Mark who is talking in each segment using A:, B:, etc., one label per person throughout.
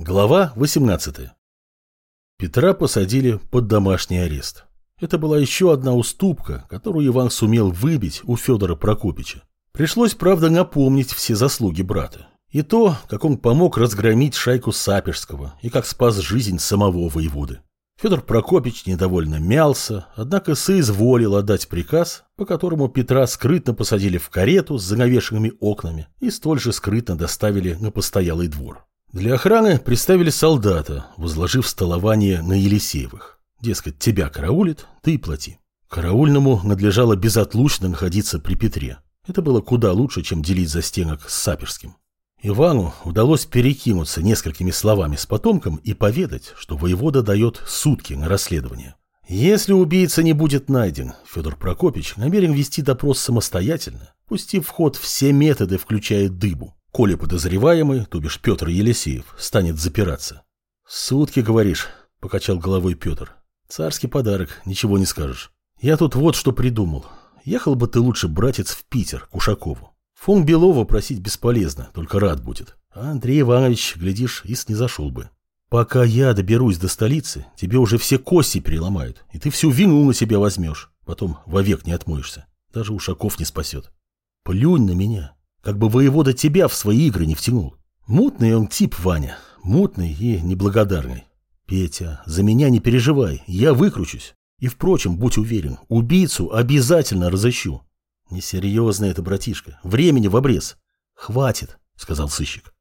A: Глава 18. Петра посадили под домашний арест. Это была еще одна уступка, которую Иван сумел выбить у Федора Прокопича. Пришлось, правда, напомнить все заслуги брата. И то, как он помог разгромить шайку Саперского, и как спас жизнь самого воеводы. Федор Прокопич недовольно мялся, однако соизволил отдать приказ, по которому Петра скрытно посадили в карету с занавешенными окнами и столь же скрытно доставили на постоялый двор. Для охраны приставили солдата, возложив столование на Елисеевых. Дескать, тебя караулит, ты и плати. Караульному надлежало безотлучно находиться при Петре. Это было куда лучше, чем делить за стенок с Саперским. Ивану удалось перекинуться несколькими словами с потомком и поведать, что воевода дает сутки на расследование. Если убийца не будет найден, Федор Прокопич намерен вести допрос самостоятельно, пустив в ход все методы, включая дыбу коли подозреваемый, то бишь Петр Елисеев, станет запираться. «Сутки, говоришь», — покачал головой Петр. «Царский подарок, ничего не скажешь. Я тут вот что придумал. Ехал бы ты лучше, братец, в Питер, к Ушакову. Фон Белова просить бесполезно, только рад будет. А Андрей Иванович, глядишь, и снизошел бы. Пока я доберусь до столицы, тебе уже все кости переломают, и ты всю вину на себя возьмешь. Потом вовек не отмоешься. Даже Ушаков не спасет. Плюнь на меня, как бы воевода тебя в свои игры не втянул. Мутный он тип, Ваня. Мутный и неблагодарный. Петя, за меня не переживай, я выкручусь. И, впрочем, будь уверен, убийцу обязательно разыщу. Несерьезно это, братишка. Времени в обрез. Хватит, сказал сыщик.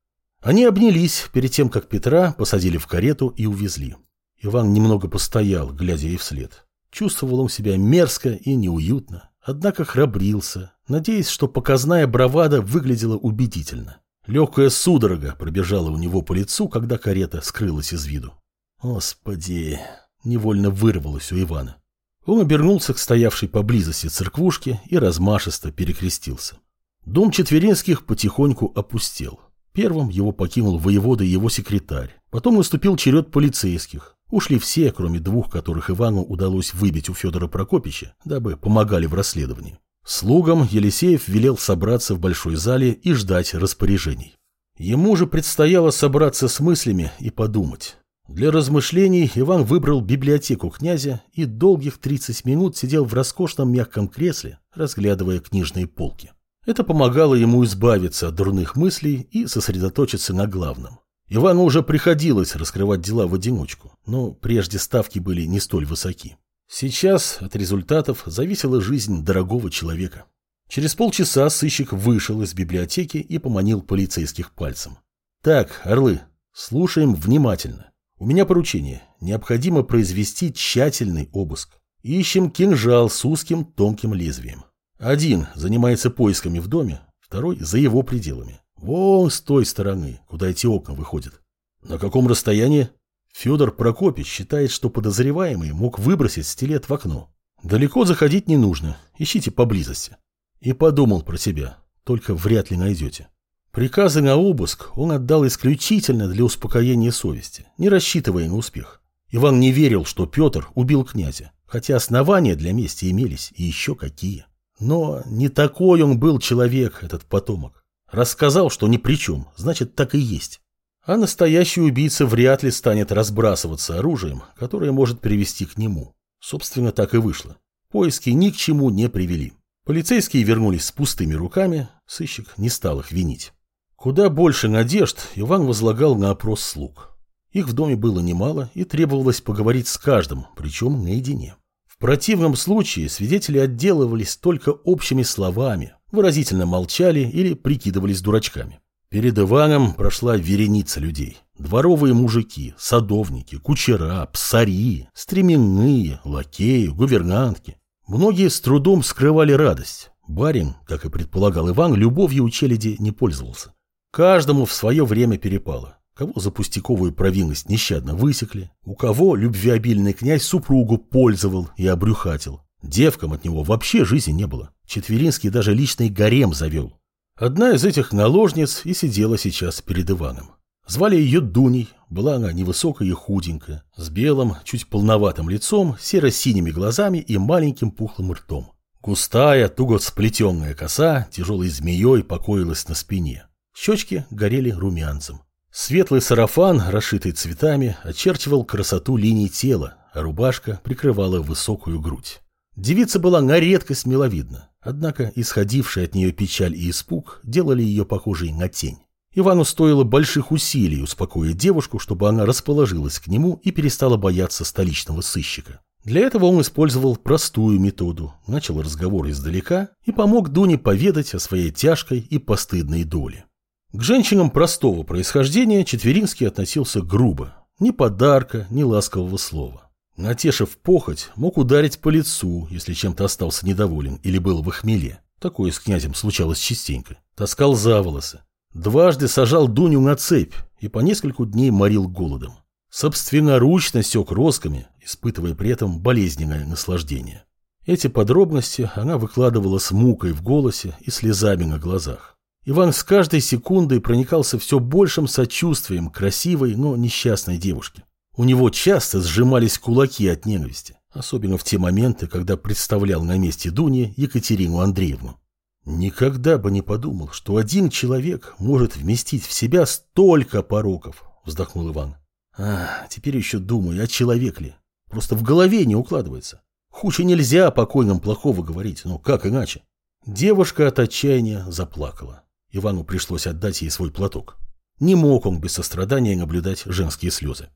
A: Они обнялись перед тем, как Петра посадили в карету и увезли. Иван немного постоял, глядя ей вслед. Чувствовал он себя мерзко и неуютно, однако храбрился, надеясь, что показная бравада выглядела убедительно. Легкая судорога пробежала у него по лицу, когда карета скрылась из виду. «Господи!» — невольно вырвалось у Ивана. Он обернулся к стоявшей поблизости церквушке и размашисто перекрестился. Дом Четверинских потихоньку опустел. Первым его покинул воевода и его секретарь. Потом наступил черед полицейских. Ушли все, кроме двух, которых Ивану удалось выбить у Федора Прокопича, дабы помогали в расследовании. Слугам Елисеев велел собраться в большой зале и ждать распоряжений. Ему же предстояло собраться с мыслями и подумать. Для размышлений Иван выбрал библиотеку князя и долгих 30 минут сидел в роскошном мягком кресле, разглядывая книжные полки. Это помогало ему избавиться от дурных мыслей и сосредоточиться на главном. Ивану уже приходилось раскрывать дела в одиночку, но прежде ставки были не столь высоки. Сейчас от результатов зависела жизнь дорогого человека. Через полчаса сыщик вышел из библиотеки и поманил полицейских пальцем. «Так, орлы, слушаем внимательно. У меня поручение. Необходимо произвести тщательный обыск. Ищем кинжал с узким тонким лезвием. Один занимается поисками в доме, второй за его пределами. Вон с той стороны, куда эти окна выходят. На каком расстоянии? Федор Прокопич считает, что подозреваемый мог выбросить стилет в окно. Далеко заходить не нужно, ищите поблизости. И подумал про себя, только вряд ли найдете. Приказы на обыск он отдал исключительно для успокоения совести, не рассчитывая на успех. Иван не верил, что Петр убил князя, хотя основания для мести имелись и еще какие. Но не такой он был человек, этот потомок. Рассказал, что ни при чем, значит так и есть. А настоящий убийца вряд ли станет разбрасываться оружием, которое может привести к нему. Собственно, так и вышло. Поиски ни к чему не привели. Полицейские вернулись с пустыми руками, сыщик не стал их винить. Куда больше надежд Иван возлагал на опрос слуг. Их в доме было немало, и требовалось поговорить с каждым, причем наедине. В противном случае свидетели отделывались только общими словами, выразительно молчали или прикидывались дурачками. Перед Иваном прошла вереница людей. Дворовые мужики, садовники, кучера, псари, стременные, лакеи, гувернантки. Многие с трудом скрывали радость. Барин, как и предполагал Иван, любовью у челяди не пользовался. Каждому в свое время перепало. Кого за пустяковую провинность нещадно высекли, у кого любвеобильный князь супругу пользовал и обрюхатил. Девкам от него вообще жизни не было. Четверинский даже личный гарем завел. Одна из этих наложниц и сидела сейчас перед Иваном. Звали ее Дуней, была она невысокая и худенькая, с белым, чуть полноватым лицом, серо-синими глазами и маленьким пухлым ртом. Густая, туго сплетенная коса тяжелой змеей покоилась на спине. Щечки горели румянцем. Светлый сарафан, расшитый цветами, очерчивал красоту линий тела, а рубашка прикрывала высокую грудь. Девица была на редкость миловидна, однако исходившая от нее печаль и испуг делали ее похожей на тень. Ивану стоило больших усилий успокоить девушку, чтобы она расположилась к нему и перестала бояться столичного сыщика. Для этого он использовал простую методу, начал разговор издалека и помог Дуне поведать о своей тяжкой и постыдной доле. К женщинам простого происхождения Четверинский относился грубо, ни подарка, ни ласкового слова. Натешив похоть, мог ударить по лицу, если чем-то остался недоволен или был в хмеле. Такое с князем случалось частенько. Таскал за волосы, Дважды сажал Дуню на цепь и по нескольку дней морил голодом. Собственноручно сек росками, испытывая при этом болезненное наслаждение. Эти подробности она выкладывала с мукой в голосе и слезами на глазах. Иван с каждой секундой проникался все большим сочувствием красивой, но несчастной девушке. У него часто сжимались кулаки от ненависти, особенно в те моменты, когда представлял на месте Дуни Екатерину Андреевну. Никогда бы не подумал, что один человек может вместить в себя столько пороков, вздохнул Иван. А, теперь еще думаю, а человек ли? Просто в голове не укладывается. Хуже нельзя о покойном плохого говорить, но как иначе? Девушка от отчаяния заплакала. Ивану пришлось отдать ей свой платок. Не мог он без сострадания наблюдать женские слезы.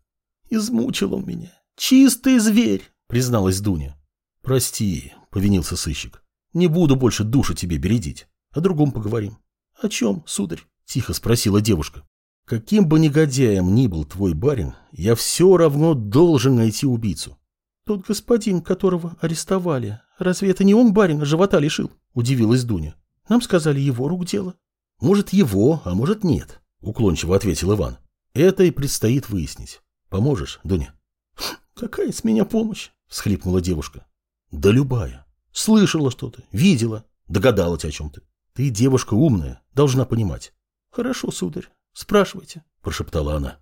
A: «Измучил он меня. Чистый зверь», — призналась Дуня. «Прости», — повинился сыщик. Не буду больше душу тебе бередить. О другом поговорим. — О чем, сударь? — тихо спросила девушка. — Каким бы негодяем ни был твой барин, я все равно должен найти убийцу. — Тот господин, которого арестовали, разве это не он барина живота лишил? — удивилась Дуня. — Нам сказали его рук дело. — Может, его, а может, нет, — уклончиво ответил Иван. — Это и предстоит выяснить. Поможешь, Дуня? — Какая с меня помощь? — всхлипнула девушка. — Да любая. Слышала что-то, видела, догадалась о чем-то. Ты девушка умная, должна понимать. Хорошо, сударь, спрашивайте, прошептала она.